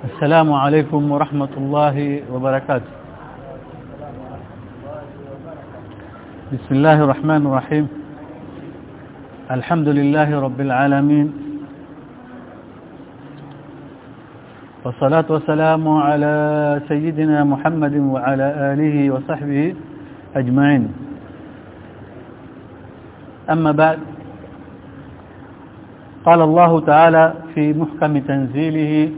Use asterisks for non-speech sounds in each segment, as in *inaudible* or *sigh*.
السلام عليكم ورحمة الله وبركاته. بسم الله الرحمن الرحيم. الحمد لله رب العالمين. والصلاة والسلام على سيدنا محمد وعلى آله وصحبه أجمعين. أما بعد قال الله تعالى في محكم تنزيله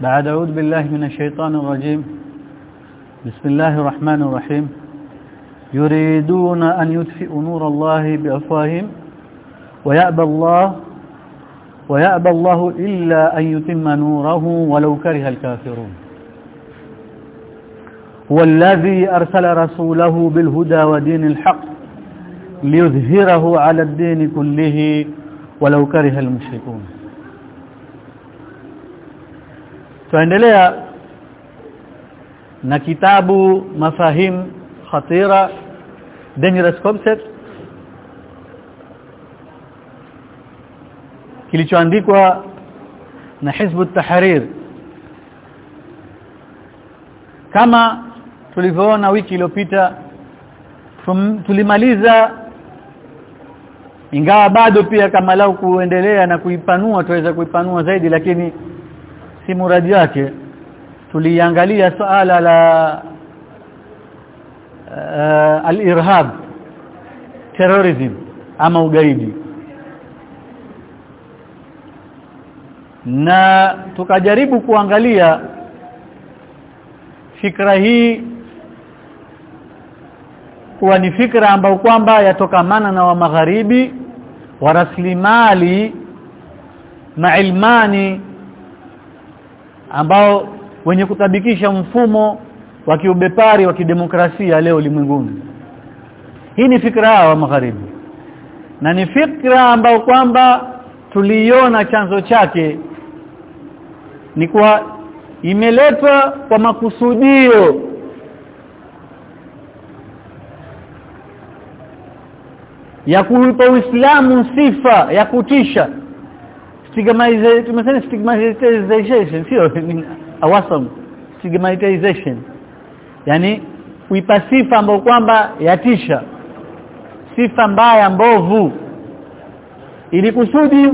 بعد أعوذ بالله من الشيطان الرجيم. بسم الله الرحمن الرحيم. يريدون أن يدفئوا نور الله بأفواههم ويأبى الله ويأبى الله إلا أن يتم نوره ولو كره الكافرون. هو الذي أرسل رسوله بالهدى ودين الحق ليظهره على الدين كله ولو كره المشركون. Tuendelea na kitabu mafahim khatira dangerous concept kilichoandikwa na Hizbu Tahrir kama tulivyoona wiki iliyopita tulimaliza ingawa bado pia kama lau kuendelea na kuipanua tuweza kuipanua zaidi lakini si muradi yake tuliangalia suala la uh, al-irhab terrorism ama ugaidi. Na tukajaribu kuangalia fikra hii kuwa ni fikra ambayo kwamba yatokamana na wa magharibi wa rasilimali mailmani ambao wenye kutabikisha mfumo wa kiubepari wa kidemokrasia leo ulimwenguni. Hii ni fikra wa magharibi. Na ni fikra ambayo kwamba tuliiona chanzo chake ni kwa imeletwa kwa makusudio. Ya kuipa Uislamu sifa ya kutisha stigmatization tumesema stigmatization sio awesome. Stigmatization. Yani kuipa sifa ambayo kwamba yatisha. Sifa mbaya mbovu. Ili kusudi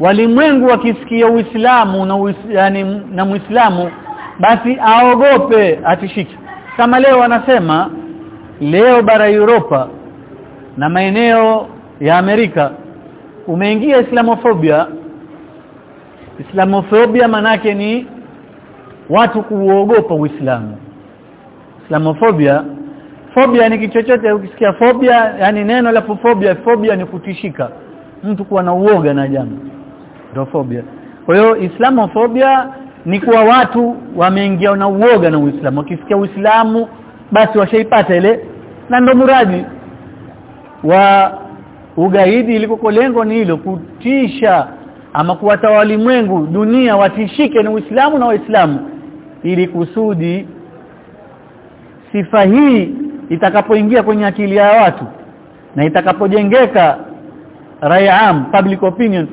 walimwengu wakisikia Uislamu na uis, yani na Muislamu basi aogope atishike. Kama leo wanasema leo bara Europa na maeneo ya Amerika umeingia islamofobia. Islamofobia manake ni watu kuogopa Uislamu. Islamofobia fobia ni kichochote ukisikia fobia yani neno la fobia fobia ni kutishika. Mtu kuwa na uoga na jambo ndio fobia. Kwa hiyo islamofobia ni kuwa watu wameingia na uoga na Uislamu. Wakisikia Uislamu basi washaipata ile. Na ndo muradi wa ugaidi ilikoko lengo ni hilo kutisha ama kuwatawali walimwengu dunia watishike na Uislamu na Waislamu ili kusudi sifa hii itakapoingia kwenye akili ya watu na itakapojengeka rayam public opinion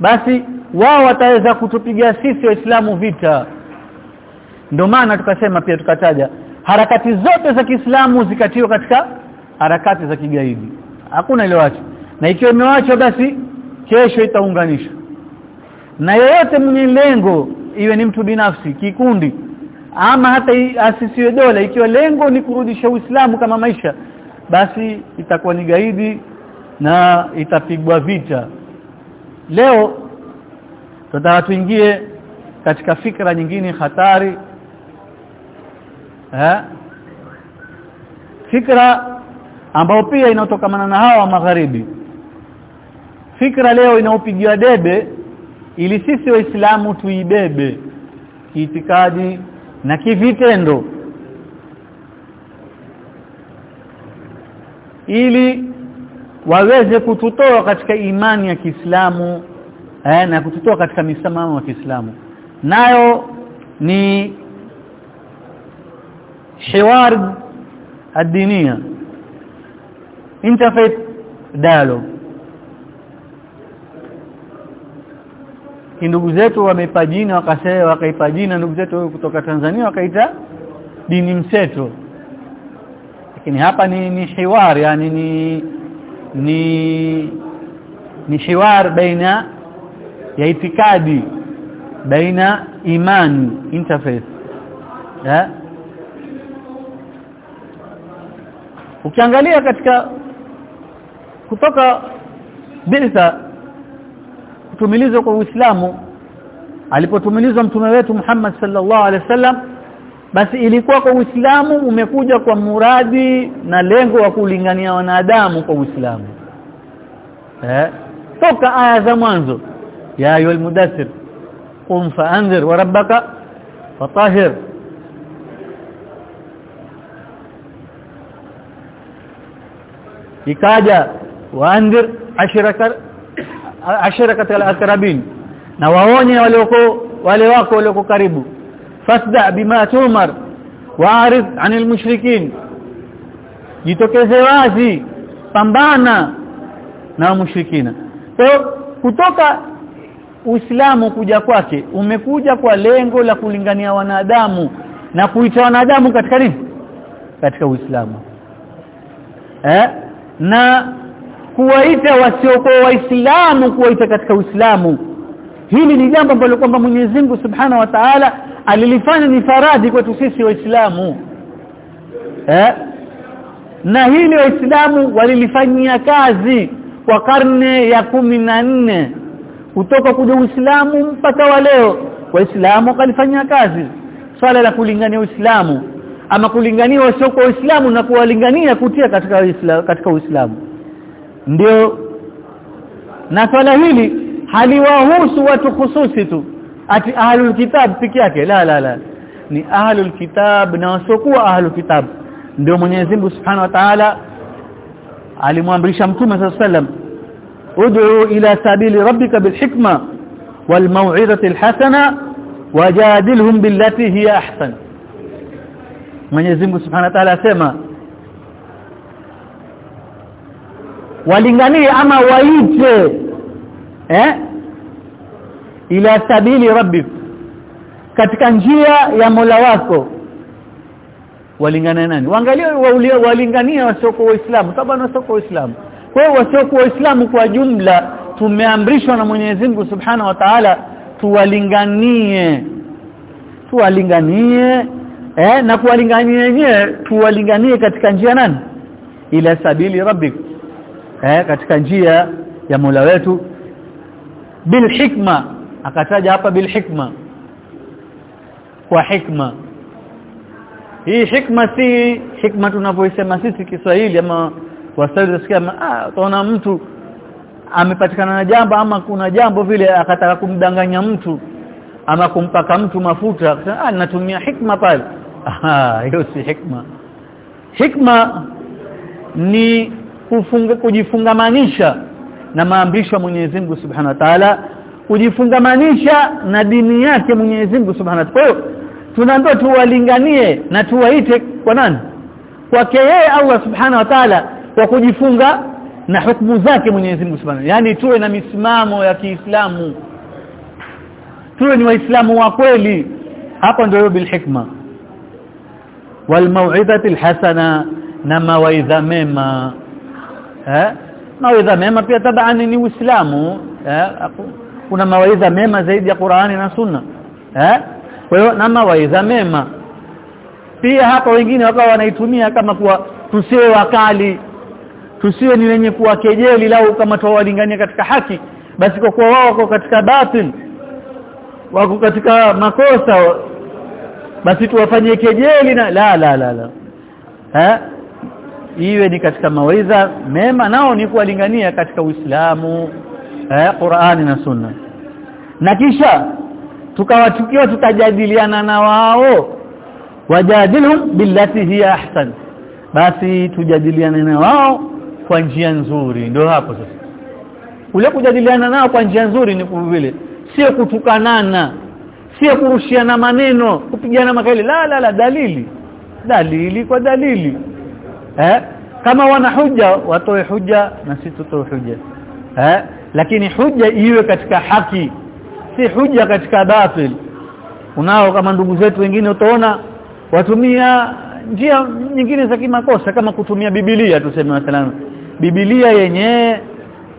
basi wao wataweza kutupiga sisi waislamu vita. Ndio maana tukasema pia tukataja harakati zote za Kiislamu zikatiwa katika harakati za kigaidi. Hakuna ile wacho na ikiwa imewachwa basi kesho itaunganisha na yeyote mwenye lengo iwe ni mtu binafsi kikundi ama hata asisiwe dola ikiwa lengo ni kurudisha Uislamu kama maisha basi itakuwa ni gaidi na itapigwa vita. Leo tutataka tuingie katika fikra nyingine hatari. Eh fikra ambayo pia inaotokamana na hawa magharibi fikra leo inaopigiwa debe ili sisi waislamu tuibebe kiitikadi na kivitendo. Ili waweze kututoa katika imani ya Kiislamu eh, na kututoa katika misimamo ya Kiislamu. Nayo ni hiwar ad-diniya interfaith dialogue ndugu zetu wameipa jina wakasema wakaipa jina ndugu zetu kutoka Tanzania wakaita dini mseto. Lakini hapa ni ni hiwar yani ni ni ni hiwar baina ya itikadi baina imani interface. Eh ukiangalia katika kutoka bilsa kutumilizwa kwa Uislamu. Alipotumilizwa mtume wetu Muhammad sallallahu alaihi wasallam basi ilikuwa kwa Uislamu umekuja kwa muradi na lengo wa kulingania wanadamu kwa Uislamu. Eh? Toka aya za mwanzo. Ya ayuha almudaththir qum fa'anzir wa rabbaka fatahir ikaja waandir ashiraka ashiraka katika akrabin na waonye walioko wale wako walioko karibu. Fasda bima tumar waarid anil mushrikin. Jitokeze wazi pambana na mushrikina. Kwa kutoka Uislamu kuja kwake umekuja kwa lengo la kulingania wanadamu. Na kuita wanadamu katika nini? Katika Uislamu. Eh? Na kuwaita wasiokuwa waislamu kuwaita katika Uislamu. Hili ni jambo ambalo kwamba Mwenyezi Mungu Subhanahu wa Ta'ala alilifanya ni faradhi kwetu sisi waislamu. Eh? Na hili waislamu walilifanyia kazi kwa karne ya kumi na nne kutoka kuja Uislamu mpaka wa leo. Waislamu wakalifanyia kazi. Swala la kulingania Uislamu. Ama kulingania wasiokuwa Uislamu na kuwalingania kutia katika Uislamu katika Uislamu ndio na swala hili haliwahusu watu hususi tu ati ahlul kitab peke yake la la la ni ahlul kitab na wasiokuwa ahlul kitab ndio Mwenyezi Mungu Subhanahu wa Ta'ala alimwamrisha Mtume صلى الله عليه وسلم ud'u ila sabili rabbika bilhikma walmau'izati alhasana wajadilhum billati hiya ahsan Mwenyezi Mungu Subhanahu wa Ta'ala asema walinganie ama waite. Eh? Ila sabili rabbik katika njia ya Mola wako. Walingania nani? Waangalie walingania wasiokuwa waislamu. Sababu wasiokuwa waislamu. Kwa hiyo wasiokuwa waislamu kwa jumla tumeamrishwa na Mwenyezi Mungu Subhanahu wa Ta'ala tuwalinganie. Tuwalinganie. Eh? Na kuwalingania wenyewe tuwalinganie katika njia nani? Ila sabili rabbik eh katika njia ya Mola wetu. Bil hikma. Akataja hapa bil hikma. Kwa hikma. Hii hikma si hikma tunavyosema sisi Kiswahili ama waswahili tusikia ah utaona mtu amepatikana na jambo ama kuna jambo vile akataka kumdanganya mtu ama kumpaka mtu mafuta akasema ah natumia hikma pale. *laughs* Ah hiyo si hikma. Hikma ni kufunga kujifungamanisha na maamrisho ya Mwenyezi Mungu Subhanahu wa Ta'ala kujifungamanisha na dini yake Mwenyezi Mungu Subhanahu wa Ta'ala. Tunaambiwa tuwalinganie na tuwaite kwa nani? Kwake yeye Allah Subhanahu wa Ta'ala kwa kujifunga na hukumu zake Mwenyezi Mungu Subhanahu yani tuwe na misimamo ya Kiislamu. Tuwe ni waislamu wa kweli. Hapo ndio bil hikma. Wal mau'izati hasana na mawaidha mema eh? Mawaidha mema pia tabani ni uislamu. Eh? Kuna mawaidha mema zaidi ya Qur'ani na Sunna. Eh? Kwa hiyo na mawaidha mema. Pia hapa wengine wakawa wanaitumia kama kuwa tusiwe wakali. Tusiwe ni wenye kuwa kejeli lau kama tuwalingania katika haki. Basi kwa kuwa wao wako katika batil wako katika makosa basi tuwafanyie kejeli na la la la la. Eh iwe ni katika mawaidha mema nao ni kuwalingania katika Uislamu eh Qur'ani na Sunna. Na kisha tukawachukiwa tutajadiliana na wao wajadilhum billati hiya ahsan. Basi tujadiliane na wao kwa njia nzuri. Ndio hapo sasa. Ule kujadiliana nao kwa njia nzuri ni vile sio kutukanana sio kurushiana maneno kupigana makelele. La la la dalili. Dalili kwa dalili eh? Kama wana hujja watoe hujja na sisi tutoe hujja. Eh? Lakini hujja iwe katika haki si hujja katika batil. Unao kama ndugu zetu wengine utaona watumia njia nyingine za kimakosa kama kutumia Biblia tuseme mathalan. Biblia yenyewe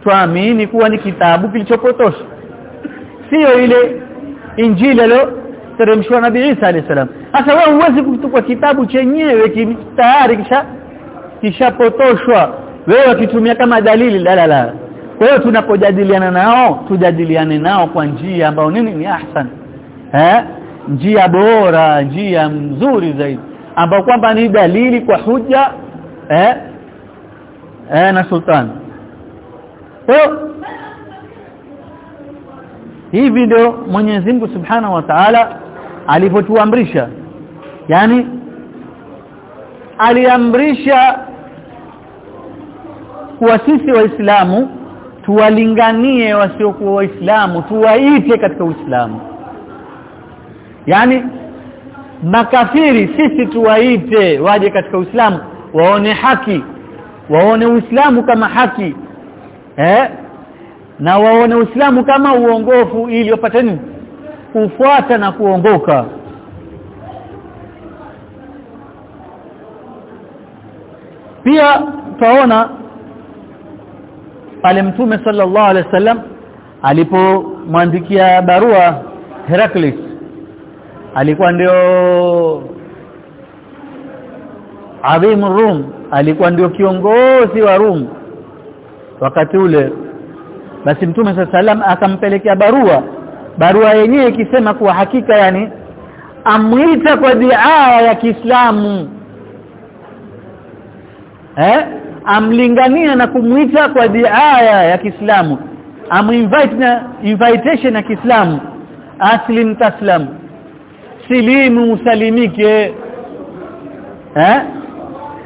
tuamini kuwa ni kitabu kilichopotosha sio ile injili leo teremshwa nabii Isa alayhisalam hasa wewe huwezi kutupa kitabu chenyewe tayari kisha kishapotoshwa. Wewe wakitumia kama dalili la la la. Kwa hiyo tunapojadiliana nao tujadiliane nao kwa njia ambayo nini? Ni ahsan. Eh? Njia bora njia nzuri zaidi. Ambao kwamba ni dalili kwa huja eh, eh na sultan kwa hivi ndio Mwenyezi Mungu Subhanahu wa Ta'ala alipotuamrisha. Yani aliamrisha kuwa sisi waislamu tuwalinganie wasiokuwa waislamu tuwaite katika uislamu. Yani makafiri sisi tuwaite waje katika uislamu waone haki waone uislamu kama haki eh? Na waone uislamu kama uongofu ili wapate nini? Kufuata na kuongoka. Pia twaona pale mtume sallallahu alaihi wasallam alipomwandikia barua Heraclius alikuwa ndio Adhim Rum alikuwa ndio kiongozi wa Rum wakati ule. Basi mtume sallam akampelekea barua barua yenyewe ikisema kuwa hakika yani amwita kwa diaa ya Kiislamu. Eh amlingania na kumuita kwa diaya ya Kiislamu. Amuinvite na invitation ya Kiislamu. Aslim taslam. Silimu usalimike. Eh?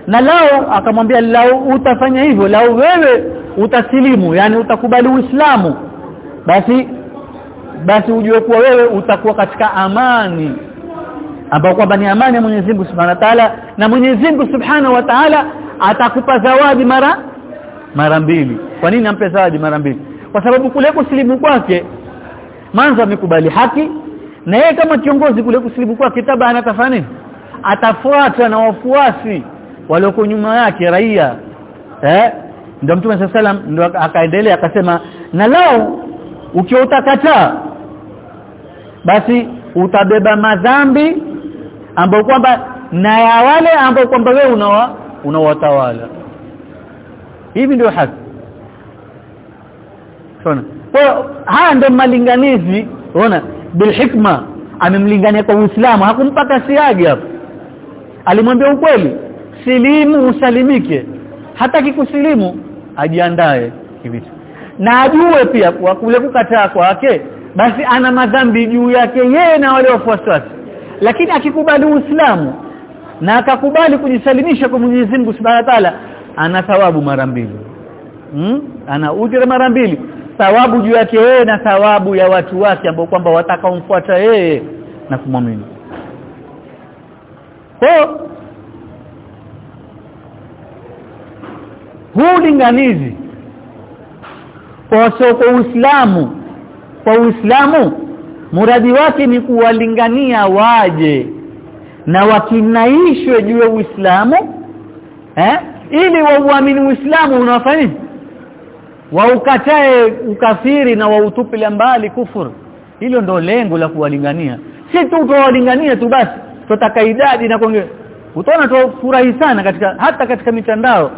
Na lao akamwambia lao utafanya hivyo lao wewe utasilimu yani utakubali uislamu. Basi basi ujue kuwa wewe utakuwa katika amani. Ambao kwamba ni amani ya Mwenyezi Mungu Subhanahu wa Ta'ala. Na Mwenyezi Mungu Subhanahu wa Ta'ala atakupa zawadi mara mara mbili. Kwa nini ampe zawadi mara mbili? Kwa sababu kule kusilimu kwake manza amekubali haki na yeye kama kiongozi kule kusilimu kwake taba anatafanya atafuata na wafuasi walioko nyuma yake raia. Eh? Ndio mtume sallam ndio akaendelea akasema na lao ukiwa utakataa basi utabeba madhambi ambayo kwamba na ya wale ambao kwamba wewe unawa unawatawala hivi ndio haki Unaona? Kwa haya ndio malinganizi, unaona? Bil hikma amemlingania kwa Uislamu, hakumpaka siagi hapo. Alimwambia ukweli, silimu usalimike. hata kikusilimu ajiandae hivi. Na ajue pia kwa kule kukataa kwake basi ana madhambi juu yake yeye na wale wafuasi wake. Lakini akikubali Uislamu na akakubali kujisalimisha kwa Mwenyezi Mungu Subhanahu wa Ta'ala ana thawabu mara mbili. Hmm? Ana ujira mara mbili thawabu juu yake yeye na thawabu ya watu wake ambao kwamba watakaomfuata yeye na kumwamini kwa huu linganizi kwa kwa Uislamu kwa Uislamu muradi wake ni kuwalingania waje na wakinaishwe juu ya Uislamu eh? Ili wauamini Uislamu unawafanya nini? Waukatae ukafiri na wautupile mbali kufur hilo ndo lengo la kuwalingania. Si tu kuwalingania tu basi tutaka idadi na kuongea utaona tufurahi sana katika hata katika mitandao.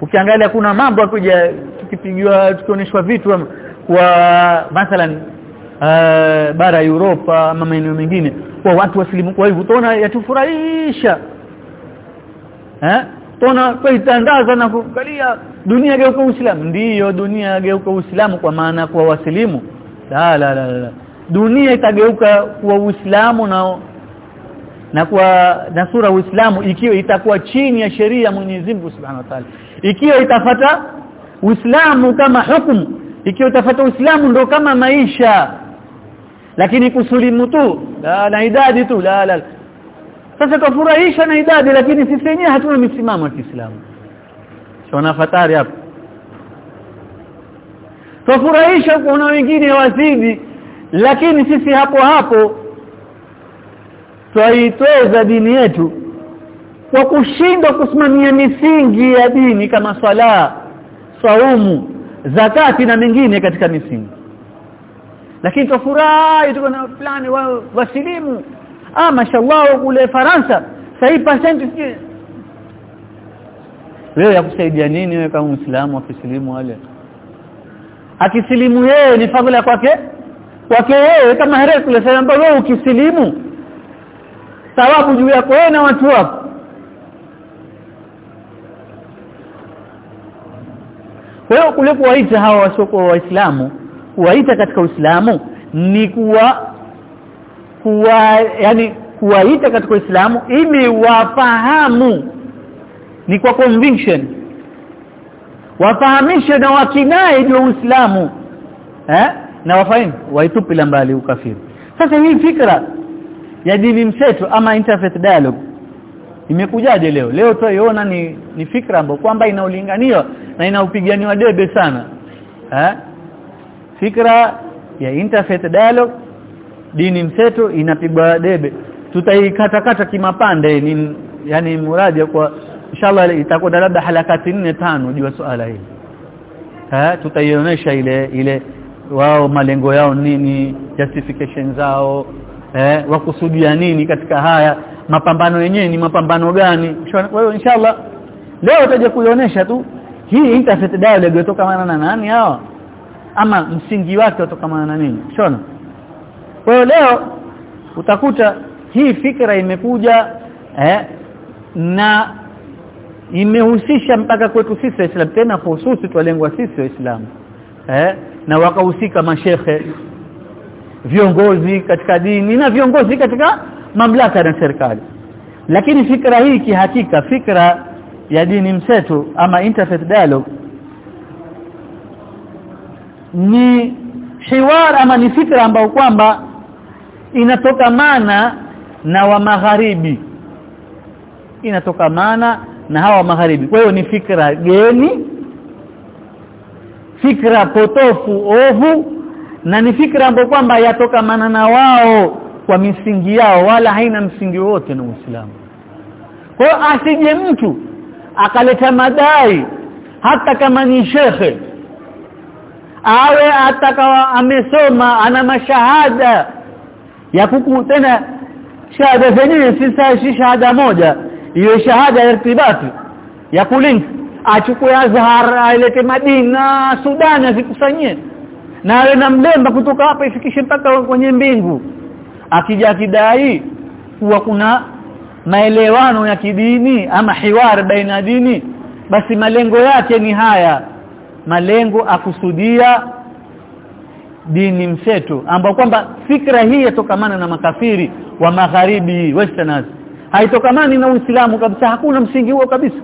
Ukiangalia kuna mambo akuja tukipigiwa tukionyeshwa vitu kwa mathalan uh, bara Europa ama maeneo mengine kwa watu waslimu kwa hivyo tuna yatufurahisha. Eh? Tuna kuitandaza na kuangalia dunia geuka uislamu. Ndiyo dunia geuka uislamu kwa maana kwa waslimu la la la, la. dunia itageuka kwa uislamu na na kwa na sura uislamu ikiwa itakuwa chini ya sheria Mwenyezi Mungu Subhanahu wa Ta'ala. Ikiwa itafata uislamu kama hukumu. Ikiwa itafata uislamu ndo kama maisha lakini kusulimu tu la na idadi tu la la. Sasa tufurahisha na idadi lakini sisi wenyewe hatuna misimamo ya Kiislamu. Sio fatari hapo? Tufurahisha kuna wengine wazidi lakini sisi hapo hapo twaitoza dini yetu kwa kushindwa kusimamia misingi ya dini kama swala saumu zakati na mengine katika misingi lakini tofurahi tuko na fulani wao wasilimu ah mashallah kule Faransa sahi percent wewe yakusaidia nini wewe kama muislamu akisilimu wale? Akisilimu yeye ni fadhila kwake kwake yeye kama Hercules anambia wewe ukisilimu thawabu juu yako wewe na watu wako. Kwa hiyo kule kuwaita hawa wasoko waislamu kuwaita katika Uislamu ni kuwa kuwa yani kuwaita katika Uislamu ili wafahamu. Ni kwa conviction. Wafahamishe na wakinai juu Uislamu. Eh? Na wafahamu waitupila mbali ukafiri. Sasa hii fikra ya dini mseto ama interfaith dialogue imekujaje leo? Leo tuiona ni ni fikra ambayo kwamba inaulinganiwa na inaupiganiwa debe sana. Eh fikra ya interfaith dialogue dini mseto inapigwa debe. Tutaikatakata kimapande ni yani muradi kwa inshallah itakuwa labda halakati 4 tano jua swala hili. Eh tutaionyesha ile ile wao malengo yao nini justification zao eh wakusudia nini katika haya mapambano yenyewe ni mapambano gani. Kwa hiyo inshallah leo utaje kuionyesha tu hii interfaith dialogue kutoka na nani hawa ama msingi wake utokana na nini? Shona. Kwa hiyo leo utakuta hii fikra imekuja eh, na imehusisha mpaka kwetu sisi waislamu tena hususi twalengwa sisi waislamu eh, na wakahusika mashehe viongozi katika dini na viongozi katika mamlaka na serikali. Lakini fikra hii kihakika fikra ya dini mseto ama interfaith dialogue ni hiwar ama ni fikra ambayo kwamba inatokamana na wa magharibi. Inatokamana na hawa magharibi. Kwa hiyo ni fikra geni fikra potofu ovu na ni fikra ambayo kwamba yatokamana na wao kwa misingi yao wala haina msingi wote na Uislamu. Kwa hiyo asije mtu akaleta madai hata kama ni shekhe awe atakawa amesoma ana mashahada. Ya kuku tena shahada zenyewe si shahada moja. Hiyo shahada ya irtibati ya kulink achukue Azhar ailete Madina Sudan azikusanyie. Na awe na mlemba kutoka hapa ifikishe mpaka kwenye mbingu. Akija akidai kuwa kuna maelewano ya kidini ama hiwar baina dini basi malengo yake ni haya malengo akusudia dini mseto ambao kwamba fikra hii yatokamana na makafiri wa magharibi westerners haitokamani na Uislamu kabisa hakuna msingi huo kabisa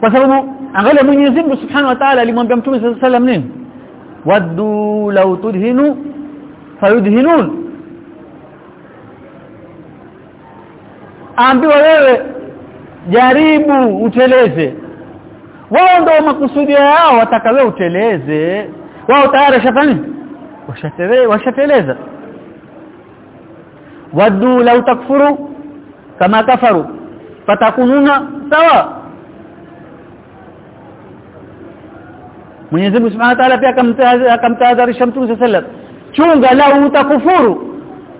kwa sababu angalia Mwenyezi Mungu Subhanahu wa Ta'ala alimwambia Mtume صلى الله عليه وسلم nini waddu law tudhinu fayudhinun ambiwa wewe jaribu uteleze. Wao ndio makusudia yao wataka wewe uteleze. Wao tayari shafani washatele washateleza. Wadu law takfuru kama kafaru patakununa sawa. Mwenyezi Mungu Subhanahu wa Ta'ala pia akamtahadharisha Mtume sallallahu chunga lau utakufuru.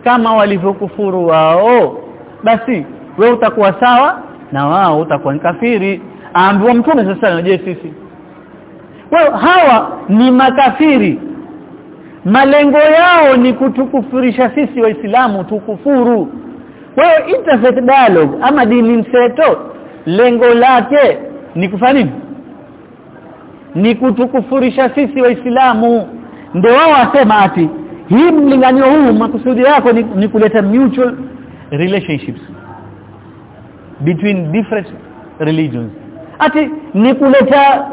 Kama walivyokufuru wao basi we utakuwa sawa na wao utakuwa ni kafiri. Aambiwa Mtume sasa je sisi? Well, hawa ni makafiri. Malengo yao ni kutukufurisha sisi waislamu tukufuru. Kwa hiyo interfaith dialogue ama dini mseto lengo lake ni kufanya ni kutukufurisha sisi waislamu. Ndio wao wasema ati hii mlinganio huu makusudi yako ni, ni kuleta mutual relationships between different religions. Ati ni kuleta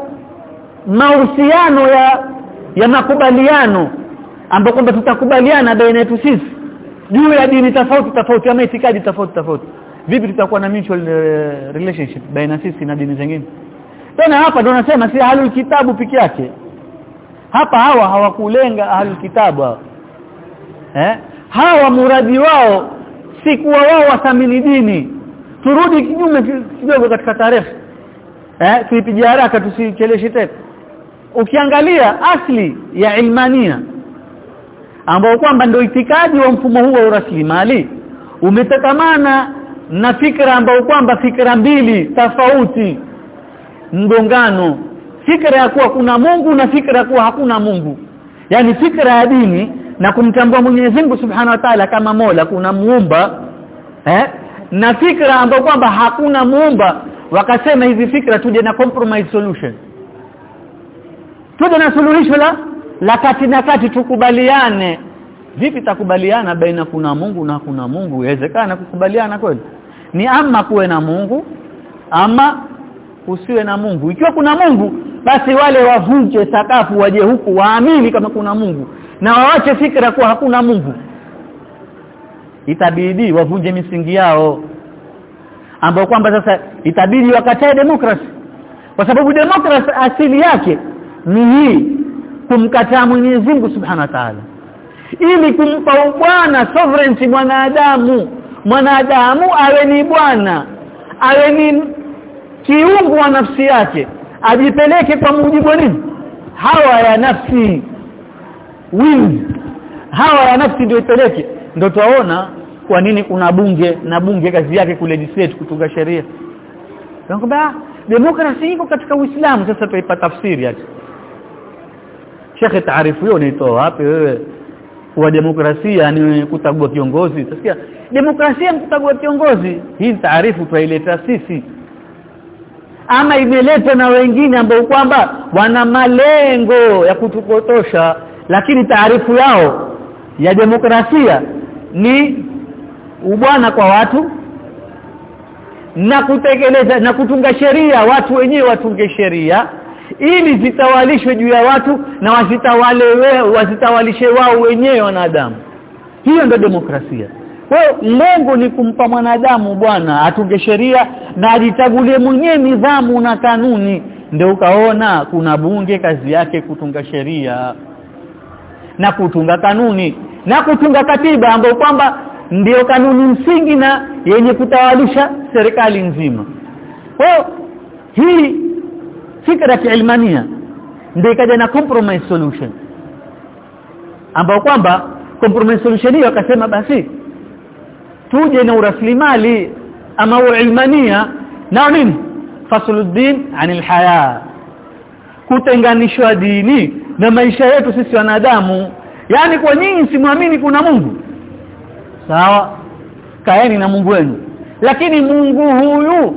mahusiano ya ya makubaliano ambapo kwamba tutakubaliana baina yetu sisi. Juu ya dini tofauti tofauti ama itikadi tofauti tofauti. Vipi tutakuwa na mutual uh, relationship baina sisi na dini zingine? Tena hapa ndo nasema si halu kitabu peke yake. Hapa hawa hawakulenga ahlul kitabu hawa. eh? Hawa muradi wao si kuwa wao wathamini dini turudi kinyume kidogo katika tarehe. Eh tuipige haraka tusicheleshe tena. Ukiangalia asli ya ilmania ambao kwamba ndio itikadi wa mfumo huu wa uraslimali umetakamana na fikra ambao kwamba fikra mbili tofauti. Mgongano fikra ya kuwa kuna Mungu na fikra ya kuwa hakuna Mungu. Yani fikra ya dini na kumtambua Mwenyezi Mungu Subhanahu wa Ta'ala kama Mola kuna muumba. Eh na fikra ambayo kwamba hakuna muumba wakasema hizi fikra tuje na compromise solution. Tuje na suluhisho la la kati na kati tukubaliane. Vipi takubaliana baina kuna Mungu na kuna Mungu? Iwezekana kukubaliana kweli? Ni ama kuwe na Mungu ama usiwe na Mungu. Ikiwa kuna Mungu basi wale wavunje sakafu waje huku waamini kama kuna Mungu na waache fikra kuwa hakuna Mungu itabidi wavunje misingi yao. Ambao kwamba sasa itabidi wakatae demokrasi kwa sababu demokrasi asili yake ni hii kumkataa Mwenyezi Mungu Subhanahu wa Ta'ala. Ili kumpa bwana sovereignty mwanadamu mwanadamu awe ni bwana awe ni kiungu wa nafsi yake ajipeleke kwa mujibu wa nini? Hawa ya nafsi wings hawa ya nafsi ndio ipeleke ndio tuwaona kwa nini kuna bunge na bunge kazi yake kulegislate kutunga sheria. Kwamba demokrasi iko katika Uislamu. Sasa tuipa tafsiri yake shekhe taarifu hiyo unaitoa wapi wewe? Kwa demokrasia ni kutagua kiongozi. Utasikia demokrasia ni kutagua kiongozi. Hii taarifu tuileta sisi. Ama imeletwa na wengine ambao kwamba wana malengo ya kutupotosha lakini taarifu yao ya demokrasia ni ubwana kwa watu na kutekeleza na kutunga sheria. Watu wenyewe watunge sheria ili zitawalishwe juu ya watu na wasitawale wasitawalishe wao wenyewe wanadamu. Hiyo ndio demokrasia. Kwa lengo ni kumpa mwanadamu bwana atunge sheria na ajitagulie mwenyewe nidhamu na kanuni ndio ukaona kuna bunge kazi yake kutunga sheria na kutunga kanuni na kutunga katiba ambayo kwamba ndiyo kanuni msingi na yenye kutawalisha serikali nzima. Kwa hii fikra ya ilmania ndio ikaja na compromise solution ambao kwamba compromise solution hiyo akasema basi tuje na uraslimali ama uilmania na nini? Fasuluddin anil haya kutenganishwa dini na maisha yetu sisi wanadamu. Yani kwa nyinyi simwamini kuna Mungu. Sawa? Kaeni na Mungu wenu. Lakini Mungu huyu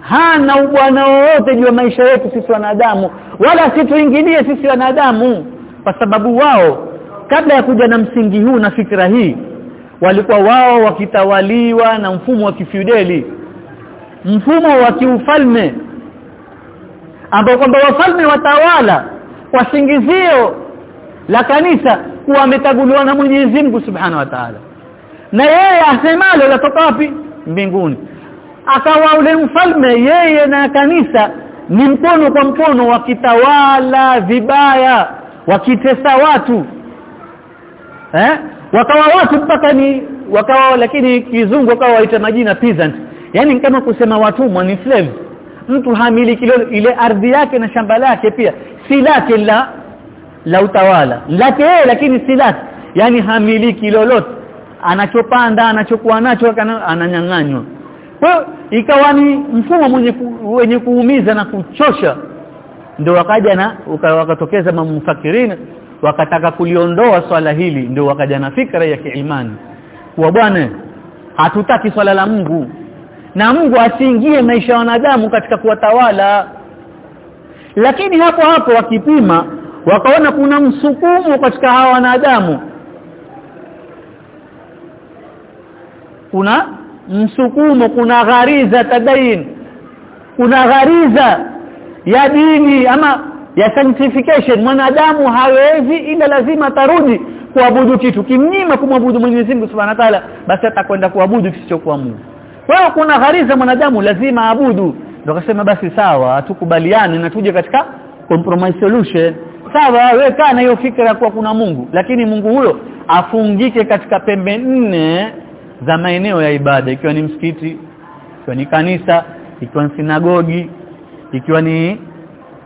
hana ubwana wowote juu ya maisha yetu sisi wanadamu wala situingilie sisi wanadamu. Kwa sababu wao kabla ya kuja na msingi huu na fikra hii walikuwa wao wakitawaliwa na mfumo wa kifiudeli mfumo wa kiufalme ambao kwamba wafalme watawala kwa singizio la kanisa kuwa ametaguliwa na Mwenyezi Mungu Subhanahu wa Ta'ala. Na yeye asemalo latoka wapi? Mbinguni. Akawa ule mfalme yeye na kanisa ni mkono kwa mkono wakitawala vibaya wakitesa watu. Eh? Wakawa watu mpaka ni wakawa lakini kizungu wakawa waita majina peasant. Yani kama kusema watumwa ni slave mtu hamiliki ile ardhi yake na shamba lake pia. Si lake la la utawala. Lake yeye lakini si lake. Yani hamiliki lolote anachopanda anachokuwa nacho ananyang'anywa. Kwa ikawa ni mfumo mwenye ku, wenye kuumiza na kuchosha. Ndio wakaja na wakatokeza mamufakirina wakataka kuliondoa swala hili. Ndio wakaja na fikra ya kiimani. Kwa bwana hatutaki swala la Mungu na Mungu asiingie maisha ya wanadamu katika kuwatawala. Lakini hapo hapo wakipima wakaona kuna msukumo katika hawa wanadamu. Kuna msukumo kuna ghariza tadain kuna ghariza ya dini ama ya sanctification. Mwanadamu hawezi ila lazima tarudi kuabudu kitu. Kimnyima kumwabudu Mwenyezi Mungu Subhanahu wa Ta'ala basi atakwenda kuabudu kisichokuwa Mungu kwa hiyo kuna ghariza mwanadamu lazima aabudu. Ndio akasema basi sawa tukubaliane na tuje katika compromise solution. Sawa wewe kaa na hiyo fikra kuwa kuna Mungu lakini Mungu huyo afungike katika pembe nne za maeneo ya ibada ikiwa ni msikiti ikiwa ni kanisa ikiwa ni sinagogi ikiwa ni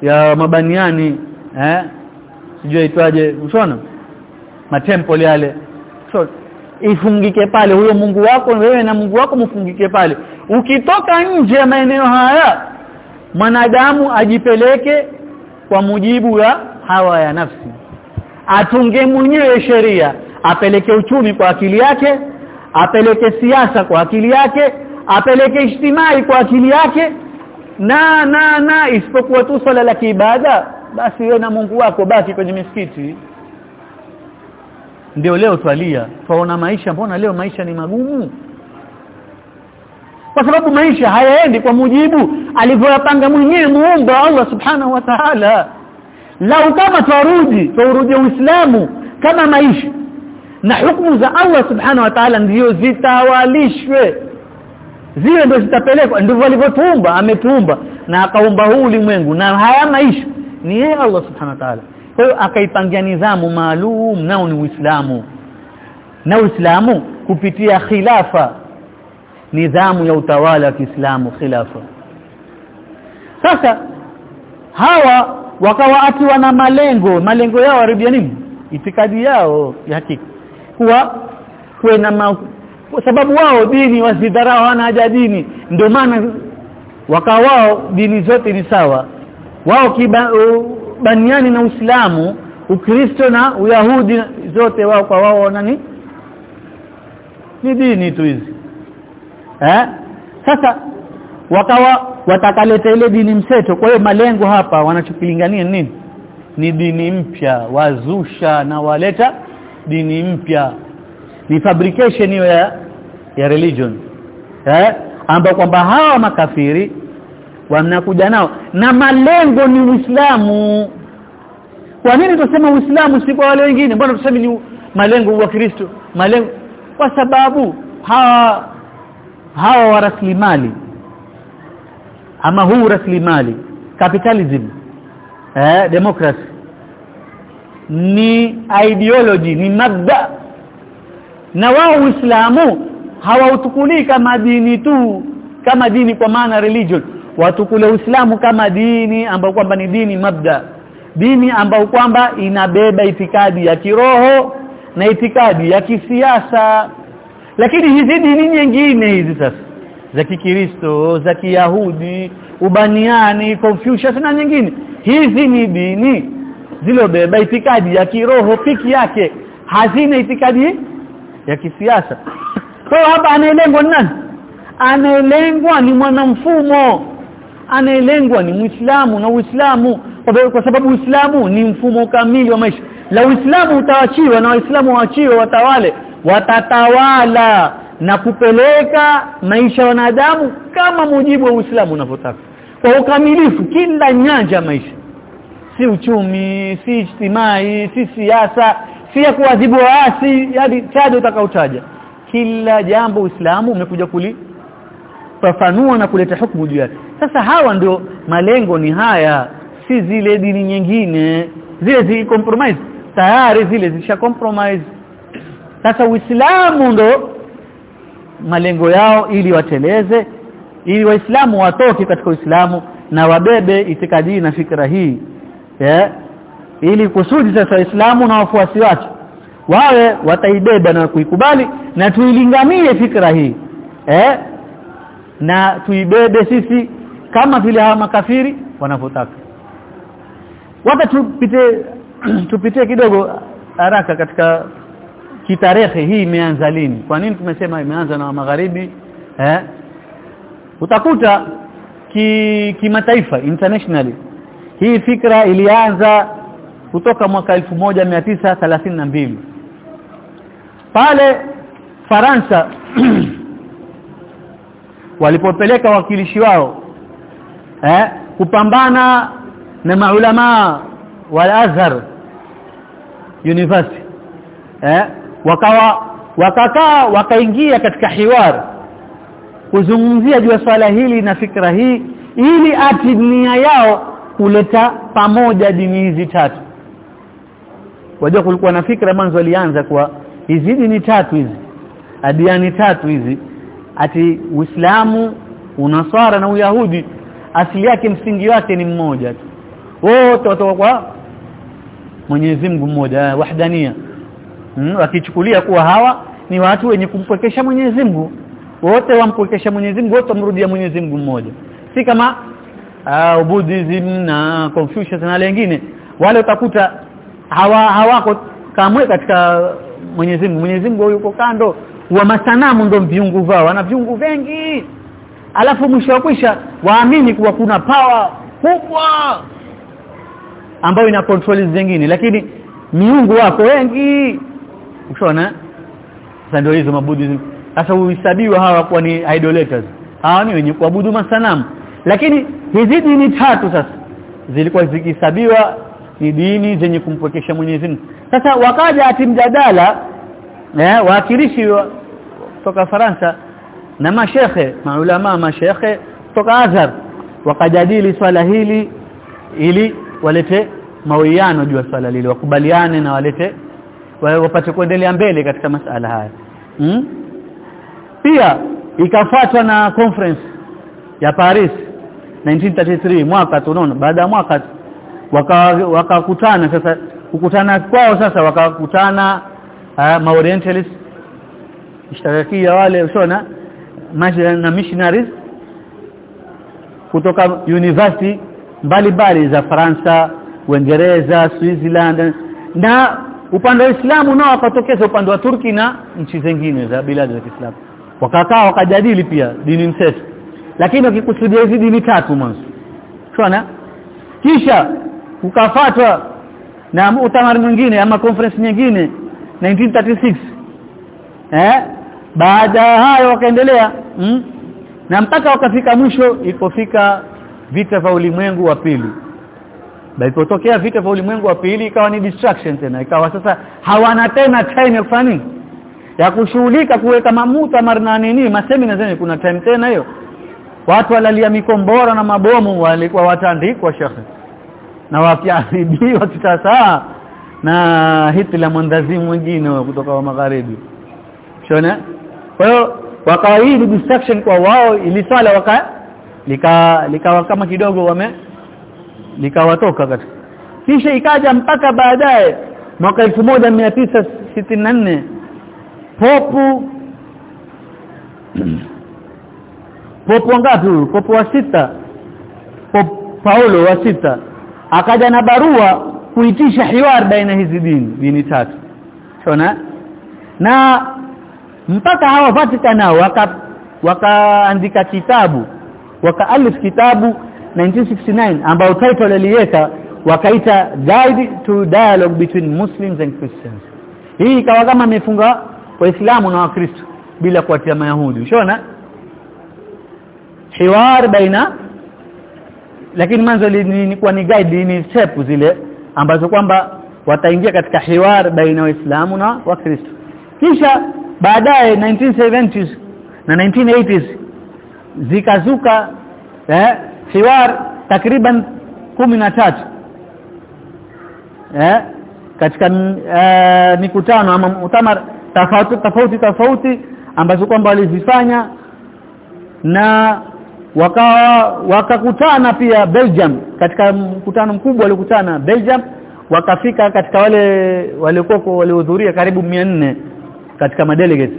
ya mabaniani eh? Sijui itwaje ushona matemple yale. So ifungike pale huyo Mungu wako wewe na Mungu wako mfungike pale. Ukitoka nje ya maeneo haya mwanadamu ajipeleke kwa mujibu ya hawa ya nafsi. Atunge mwenyewe sheria apeleke uchumi kwa akili yake apeleke siasa kwa akili yake apeleke ijtimai kwa akili yake. Na na na isipokuwa tu swala la kiibada basi wewe na Mungu wako basi kwenye misikiti ndio leo twalia. Twaona maisha mbona leo maisha ni magumu? Kwa sababu maisha hayaendi kwa mujibu alivyoyapanga mwenyewe muumba Allah subhanahu wa ta'ala. Lau kama twarudi twarudi Uislamu kama maisha. Na hukumu za Allah subhanahu wa ta'ala ndio zitawalishwe. Zile ndio zitapelekwa. Ndivyo alivyotuumba ametuumba na akaumba huu ulimwengu. Na haya maisha ni yeye Allah subhanahu wa ta'ala kwa hiyo akaipangia nidhamu maalum nao ni Uislamu. Na Uislamu kupitia khilafa nidhamu ya utawala wa Kiislamu khilafa. Sasa hawa wakawa atiwa na malengo. Malengo yao haribia nini? Itikadi yao ya hakika. Kuwa kuwe na ma, kwa sababu wao dini wasidharau wana haja dini. Ndio maana wakawao wao dini zote ni sawa. Wao kiba, baniani na Uislamu Ukristo na Uyahudi zote wao kwa wao nani ni dini tu hizi. Eh? Sasa wakawa watakaleta ile dini mseto kwa hiyo malengo hapa wanachokilingania nini? Ni dini mpya wazusha na waleta dini mpya. Ni fabrication hiyo ya ya religion. Eh? Ambao kwamba hawa makafiri wanakuja nao. Na malengo ni Uislamu. Kwa nini tusema Uislamu si kwa wale wengine? Mbona tuseme ni malengo wa Kristo? Malengo kwa sababu hawa hawa wa rasilimali ama huu rasilimali capitalism eh democracy ni ideology ni mabda na wao Uislamu hawautukulii kama dini tu kama dini kwa maana religion watukule Uislamu kama dini ambayo kwamba ni dini mabda. Dini ambayo kwamba inabeba itikadi ya kiroho na itikadi ya kisiasa. Lakini hizi dini nyingine hizi sasa za kikristo za kiyahudi ubaniani confucius na nyingine hizi ni dini zilobeba itikadi ya kiroho piki yake. Hazina itikadi ya kisiasa. Kwa hapa anaelengwa nani? Anaelengwa ni mwanamfumo anaelengwa ni Muislamu na Uislamu. Kwa sababu Uislamu ni mfumo kamili wa maisha. La Uislamu utaachiwa na Waislamu waachiwe watawale. Watatawala na kupeleka maisha ya wanadamu kama mujibu wa Uislamu unavyotaka. Kwa ukamilifu kila nyanja maisha. Si uchumi si ijtimai si siasa si ya kuadhibu waasi hadi chado utakaotaja. Kila jambo Uislamu umekuja kuli fafanua na kuleta hukumu juu yake. Sasa hawa ndio malengo ni haya si zile dini nyingine. Zile zi compromise. Tayari zile zisha compromise. Sasa Uislamu ndo malengo yao ili wateleze ili waislamu watoke katika Uislamu na wabebe itikadi na fikra hii yeah. ili kusudi sasa waislamu na wafuasi wake wawe wataibeba na kuikubali na tuilingamie fikra hii eh na tuibebe sisi kama vile hawa makafiri wanavyotaka. Wacha tupite *clears throat* tupitie kidogo haraka katika kitarehe hii imeanza lini? Kwa nini tumesema imeanza na magharibi eh? Utakuta ki kimataifa internationally. Hii fikra ilianza kutoka mwaka 1932 pale Faransa *clears throat* walipopeleka wakilishi wao eh kupambana na maulama wa Azhar University eh wakawa wakakaa wakaingia katika hiwar kuzungumzia juu ya swala hili na fikra hii ili ati nia yao kuleta pamoja dini hizi tatu. Wajua kulikuwa na fikra mwanzo alianza kwa hizi dini tatu hizi adiani tatu hizi ati Uislamu unaswara na Uyahudi asili yake msingi wake ni mmoja tu. Wote watoka kwa Mwenyezi Mungu mmoja wahdania. Hmm, wakichukulia kuwa hawa ni watu wenye kumpwekesha Mwenyezi Mungu. Wote wampwekesha Mwenyezi Mungu wote wamrudia Mwenyezi Mungu mmoja. Si kama uh, Buddhism na Confucius na lengine wale utakuta hawa hawako kamwe katika Mwenyezi Mungu. Mwenyezi Mungu yuko kando wa masanamu ndo viungu vao wana viungu vengi alafu mwisho wa kwisha waamini kuwa kuna power kubwa ambayo ina control zingine. Lakini miungu wako wengi. Ushona sasa ndio hizo mabudu sasa uhesabiwa hawa kwa ni idolaters. Hawa ni wenye kuabudu masanamu. Lakini hizi dini tatu sasa zilikuwa zikihesabiwa ni dini zenye kumpokesha Mwenyezi Mungu. Sasa wakaja ati mjadala eh waakilishi kutoka Faransa na mashehe maulama mashehe kutoka Azhar wakajadili swala hili ili walete mawiano juu ya swala lile wakubaliane na walete wapate kuendelea mbele katika masala haya hmm? pia ikafuatwa na conference ya Paris 1933 mwaka tunaona baada ya mwaka wakakutana waka sasa kukutana kwao sasa wakakutana uh, maorientalist ishtarakia wale usiona na missionaries kutoka university mbalimbali za Faransa, Uingereza, Switzerland na upande wa Uislamu nao wakatokeza upande wa Turki na nchi zingine za biladi za Kiislamu wakakaa wakajadili pia dini mseto lakini wakikusudia hizi dini tatu mwanzo sawa kisha ukafatwa na utamari mwingine ama conference nyingine 1936 eh? Baada ya hayo wakaendelea mm? na mpaka wakafika mwisho ilipofika vita vya ulimwengu wa pili. Baipotokea vita vya ulimwengu wa pili ikawa ni distraction tena. Ikawa sasa hawana tena time ya nini? Ya kushughulika kuweka mamuta marna nini masemina zenye kuna time tena hiyo. Watu walalia mikombora na mabomu walikuwa watandikwa shekhe. Na wakiadhibiwa *laughs* kitasa na Hitler mwandazi mwingine kutoka wa magharibi. Shona kwa hiyo wakawa hii distraction kwa wao ili swala waka likawa lika kama kidogo wame likawatoka katika. Kisha ikaja mpaka baadaye mwaka 1964 popu *clears throat* popu ngapi popu wa sita. Popu Paulo wa sita. Akaja na barua kuitisha hiwar baina hizi dini dini tatu. Sona na mpaka hawa Vatican waka wakaandika kitabu wakaalif kitabu 1969 ambao title aliweka wakaita Guide to Dialogue between Muslims and Christians. Hii ikawa kama amefunga waislamu na wakristo bila kuatia mayahudi. Ushona hiwar baina lakini manzo ni ni kwa ni guide ni step zile ambazo kwamba wataingia katika hiwar baina waislamu na wakristo kisha baadaye 1970s na 1980s zikazuka eh hiwar takriban tatu eh katika eh, mikutano ama mtamar tofauti tofauti tofauti ambazo kwamba walizifanya na wakakutana pia Belgium. Katika mkutano mkubwa walikutana Belgium wakafika katika wale walikoko walihudhuria karibu 400 katika madelegates.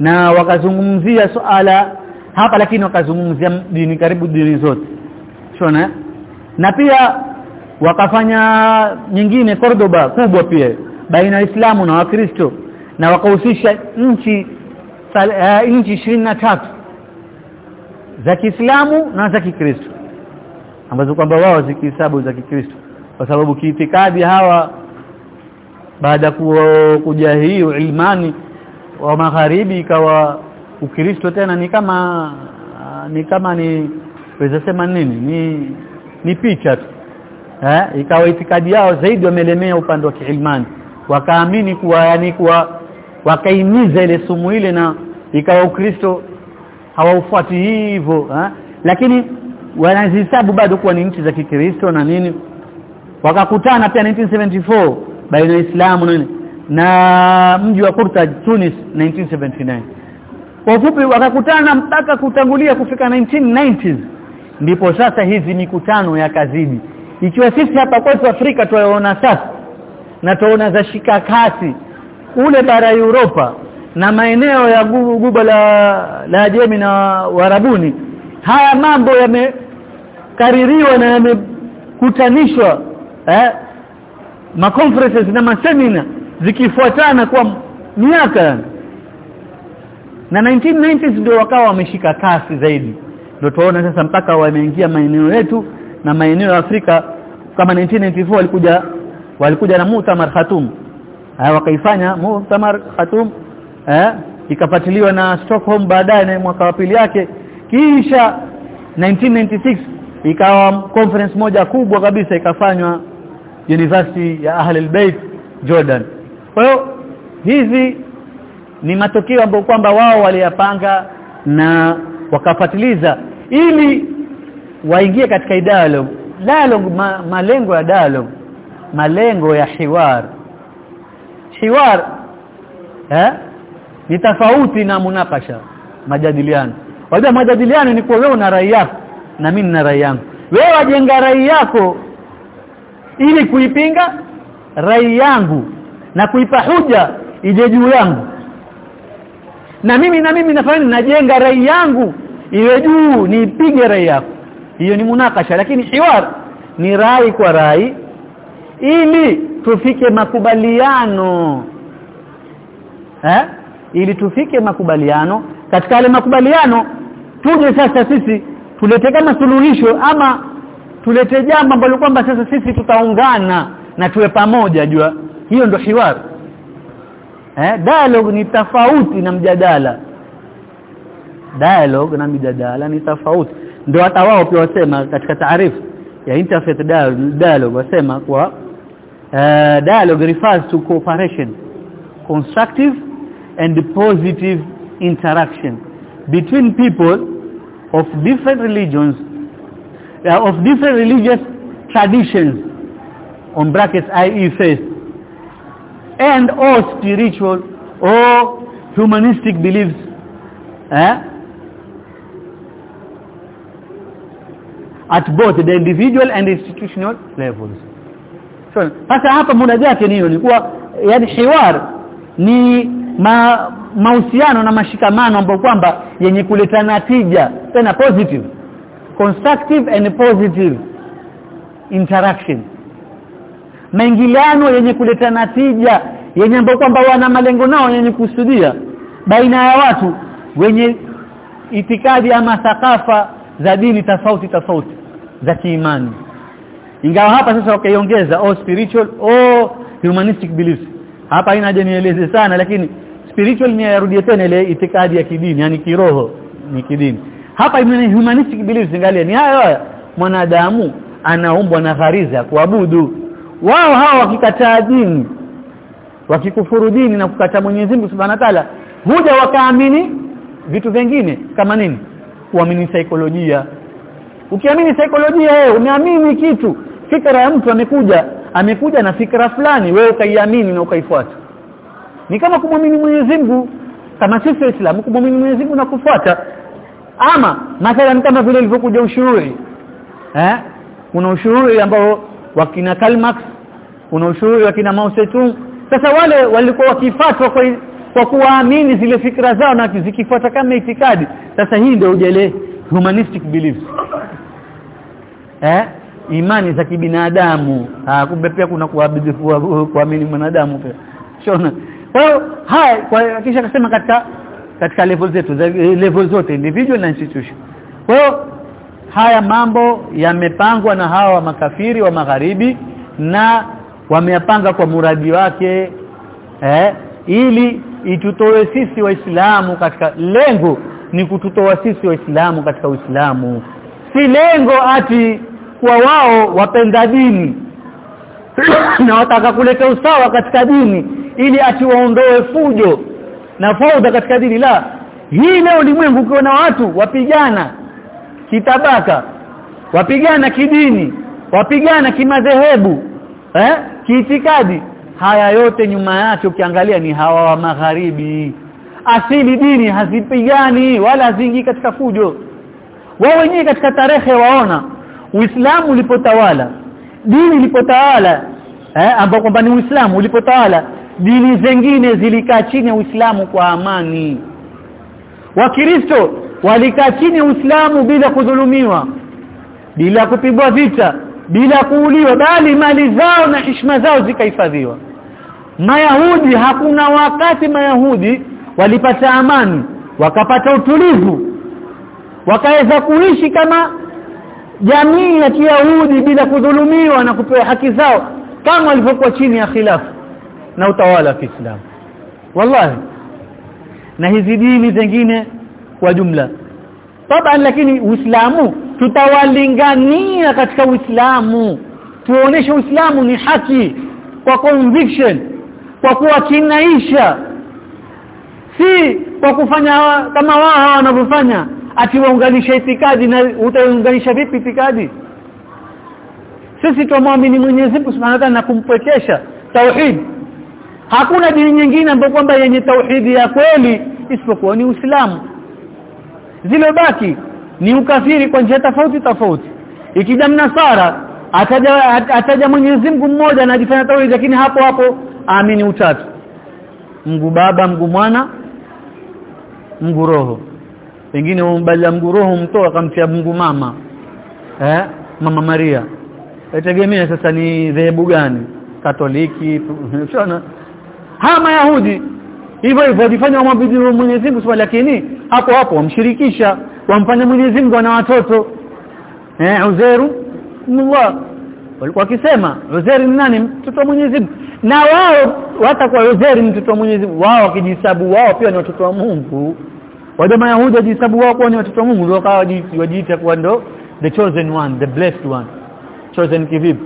Na wakazungumzia swala hapa lakini wakazungumzia dini karibu dini zote. Shona na pia wakafanya nyingine Cordoba kubwa pia baina ya Uislamu na Wakristo na wakahusisha nchi uh, nchi tatu za Kiislamu na za Kikristo. Ambazo kwamba wao zikihesabu za Kikristo. Kwa sababu kiitikadi hawa baada kuja hiyo ilmani wa magharibi ikawa ukristo tena ni kama ni kama ni weza sema nini? Ni ni picha tu. Eh ikawa itikadi yao zaidi wamelemea upande wa kiilmani. Wakaamini kuwa yani kuwa wakaimiza ile sumu ile na ikawa ukristo hawaufuati hivyo ha? lakini wanazihesabu bado kuwa ni nchi za kikristo na nini. Wakakutana pia 1974 baina ya Uislamu na na mji wa Kurtaj Tunis 1979 kwa ufupi wakakutana mpaka kutangulia kufika 1990s ndipo sasa hizi mikutano ya kazidi ikiwa sisi hapa kwetu Afrika tunaona sasa na tunaona za shika kasi kule bara Europa na maeneo ya guba la la Jemi na Warabuni. Haya mambo yamekaririwa na yamekutanishwa eh ma conferences na masemina zikifuatana kwa miaka. Na 1990s ndio wakawa wameshika kasi zaidi. Ndio tuona sasa mpaka wameingia maeneo yetu na maeneo ya Afrika. Kama 1994 walikuja walikuja na Mu'tamar Khatum. Wakaifanya Mu'tamar Khatum eh? Ikafuatiliwa na Stockholm baadaye na mwaka wa pili yake. Kisha 1996 ikawa conference moja kubwa kabisa ikafanywa University ya Ahl al-Bait Jordan. Kwa hiyo hizi ni matokeo ambayo kwamba wao waliyapanga na wakafatiliza ili waingie katika dialogue. Dialogue ma, malengo ya dialogue malengo ya hiwar. Hiwar eh ni tofauti na munakasha majadiliano. Wajua majadiliano ni kwa wewe na rai yako na mimi na rai yangu. Wewe wajenga rai yako ili kuipinga rai yangu na kuipa huja ije juu yangu. Na mimi na mimi nafanya najenga rai yangu iwe juu niipige rai yako. Hiyo ni munakasha lakini hiwar ni rai kwa rai ili tufike makubaliano. Eh ili tufike makubaliano. Katika yale makubaliano tuje sasa sisi tulete kama suluhisho ama tulete jambo ambalo kwamba sasa sisi tutaungana na tuwe pamoja jua. Hiyo ndio hiwari eh dialogue ni tofauti na mjadala. Dialogue na mjadala ni tofauti. Ndio hata wao pia wasema katika taarifu ya interfaith dialogue wasema kwa uh, dialogue refers to cooperation. Constructive and positive interaction between people of different religions uh, of different religious traditions on brackets i.e. faith and or spiritual or humanistic beliefs eh at both the individual and institutional levels so sasa hapa muda yake hiyo ni kuwa yani hiwar ni ma mahusiano na mashikamano ambayo kwamba yenye kuleta natija tena positive. Constructive and positive interaction. Maingiliano yenye kuleta natija yenye ambayo kwamba wana malengo nao yenye kusudia. Baina ya watu wenye itikadi ama thakafa za dini tofauti tofauti za kiimani. Ingawa hapa sasa wakaiongeza all spiritual all humanistic beliefs hapa haina haja nieleze sana lakini spiritual ni yarudie tena ile itikadi ya kidini yani kiroho ni kidini. Hapa ni humanistic beliefs ngalia ni hayo haya mwanadamu anaumbwa na ghariza kuabudu. Wao hawa wakikataa dini wakikufuru dini na kukataa Mwenyezi Mungu Subhanahu wa Ta'ala huja wakaamini vitu vingine kama nini? Kuamini saikolojia. Ukiamini saikolojia wewe umeamini kitu fikra ya mtu amekuja amekuja na fikra fulani wewe ukaiamini na ukaifuata. Ni kama kumwamini Mwenyezi Mungu. Kama sisi waislamu kumwamini Mwenyezi Mungu na kufuata. Ama mathalan kama vile ilivyokuja ushuhuri. Eh? Kuna ushuhuri ambao wakina Karl Marx kuna ushuhuri wakina Mao Zedong. Sasa wale walikuwa wakifuatwa kwa kwa kuamini zile fikra zao na zikifuata kama itikadi. Sasa hii ndio ujele humanistic beliefs. Eh imani za kibinadamu. Ah kumbe pia kuna kuabudu kuamini mwanadamu pia. Shona. Kwa hiyo haya kwa kisha akasema katika katika level zetu level zote individual na institution. Kwa hiyo haya mambo yamepangwa na hawa makafiri wa magharibi na wameyapanga kwa muradi wake eh ili itutoe sisi waislamu katika lengo ni kututoa sisi waislamu katika uislamu. Si lengo ati kwa wao wapenda dini. *clears throat* Na wataka kuleta usawa katika dini ili atiwaondoe fujo na fauda katika dini. La hii leo ulimwengu ukiona watu wapigana kitabaka wapigana kidini wapigana kimadhehebu eh kiitikadi haya yote nyuma yake ukiangalia ni hawa wa magharibi. Asili dini hazipigani wala haziingii katika fujo. Wao wenyewe katika tarehe waona Uislamu ulipotawala dini ilipotawala eh ambao kwamba ni Uislamu ulipotawala dini zingine zilikaa chini ya Uislamu kwa amani. Wakristo walikaa chini ya Uislamu bila kudhulumiwa bila kupigwa vita bila kuuliwa bali mali zao na heshima zao zikahifadhiwa. Mayahudi hakuna wakati Mayahudi walipata amani wakapata utulivu wakaweza kuishi kama jamii ya Kiyahudi bila kudhulumiwa na kupewa haki zao kama walivyokuwa chini ya khilafu na utawala wa Kiislamu. Wallahi. Na hizi dini zingine kwa jumla. Taban lakini Uislamu tutawalingania katika Uislamu. Tuoneshe Uislamu ni haki kwa conviction kwa kuwakinaisha. Si kwa kufanya kama wao wanavyofanya ati waunganisha itikadi na utaunganisha vipi itikadi? Sisi tumwamini Mwenyezi Mungu Subhanahu wa Ta'ala na kumpwekesha tauhid. Hakuna dini nyingine ambayo kwamba yenye tauhidi ya kweli isipokuwa ni Uislamu. Zilobaki ni ukafiri kwa njia tofauti tofauti. Ikija mnasara ataja ataja Mwenyezi Mungu mmoja anajifanya tauhid lakini hapo hapo aamini utatu. Mungu Baba Mungu Mwana Mungu Roho pengine umbadala Mungu Roho mtoa akamtia Mungu Mama. Eh Mama Maria. Itegemea sasa ni dhehebu gani? Katoliki *laughs* unaona? Hama Yahudi hivyo hivyo wajifanya wamwabudu Mwenyezi Mungu sio lakini hapo hapo wamshirikisha wamfanya Mwenyezi Mungu ana watoto. Eh Uzairu Allah. Walikuwa wakisema Uzairu ni nani? Mtoto wa Mwenyezi Mungu. Na wao hata kwa Uzairu mtoto wa Mwenyezi Mungu. Wao wakijisabu wao pia ni watoto wa Mungu wale Mayahudi wajihesabu wao kuwa ni watoto wa Mungu. Wakawa wajiita kuwa ndo the chosen one the blessed one. Chosen kivipi?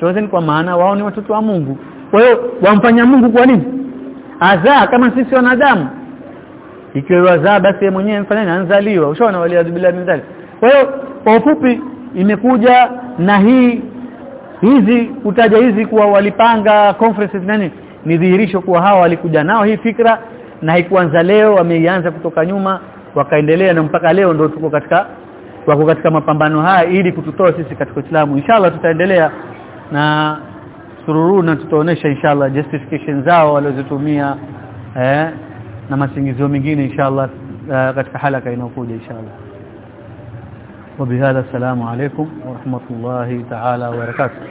Chosen kwa maana wao ni watoto wa Mungu. Kwa hiyo wamfanya Mungu kwa nini? Azaa kama sisi wanadamu. Ikiwa azaa basi yeye mwenyewe mfanyani anzaliwa. Ushaona wale azbila min dhalik. Kwa hiyo kwa ufupi imekuja na hii hizi kutaja hizi kuwa walipanga conferences nani ni dhihirisho kuwa hawa walikuja nao. Hii fikra na haikuanza leo wameianza kutoka nyuma wakaendelea na mpaka leo ndio tuko katika wako katika mapambano haya ili kututoa sisi katika Uislamu inshallah tutaendelea na sururu na tutaonesha inshallah justification zao walizotumia eh na masingizio mengine inshallah uh, katika halaka inayokuja inshallah وبهذا السلام عليكم ورحمة الله تعالى وبركاته